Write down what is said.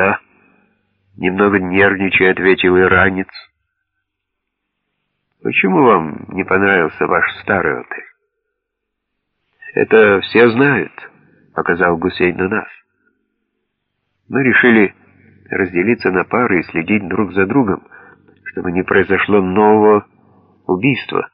Да, немного нервничая, ответил иранец. Почему вам не понравился ваш старый отель? Это все знают, показал Гусейн на нас. Мы решили разделиться на пары и следить друг за другом, чтобы не произошло нового убийства.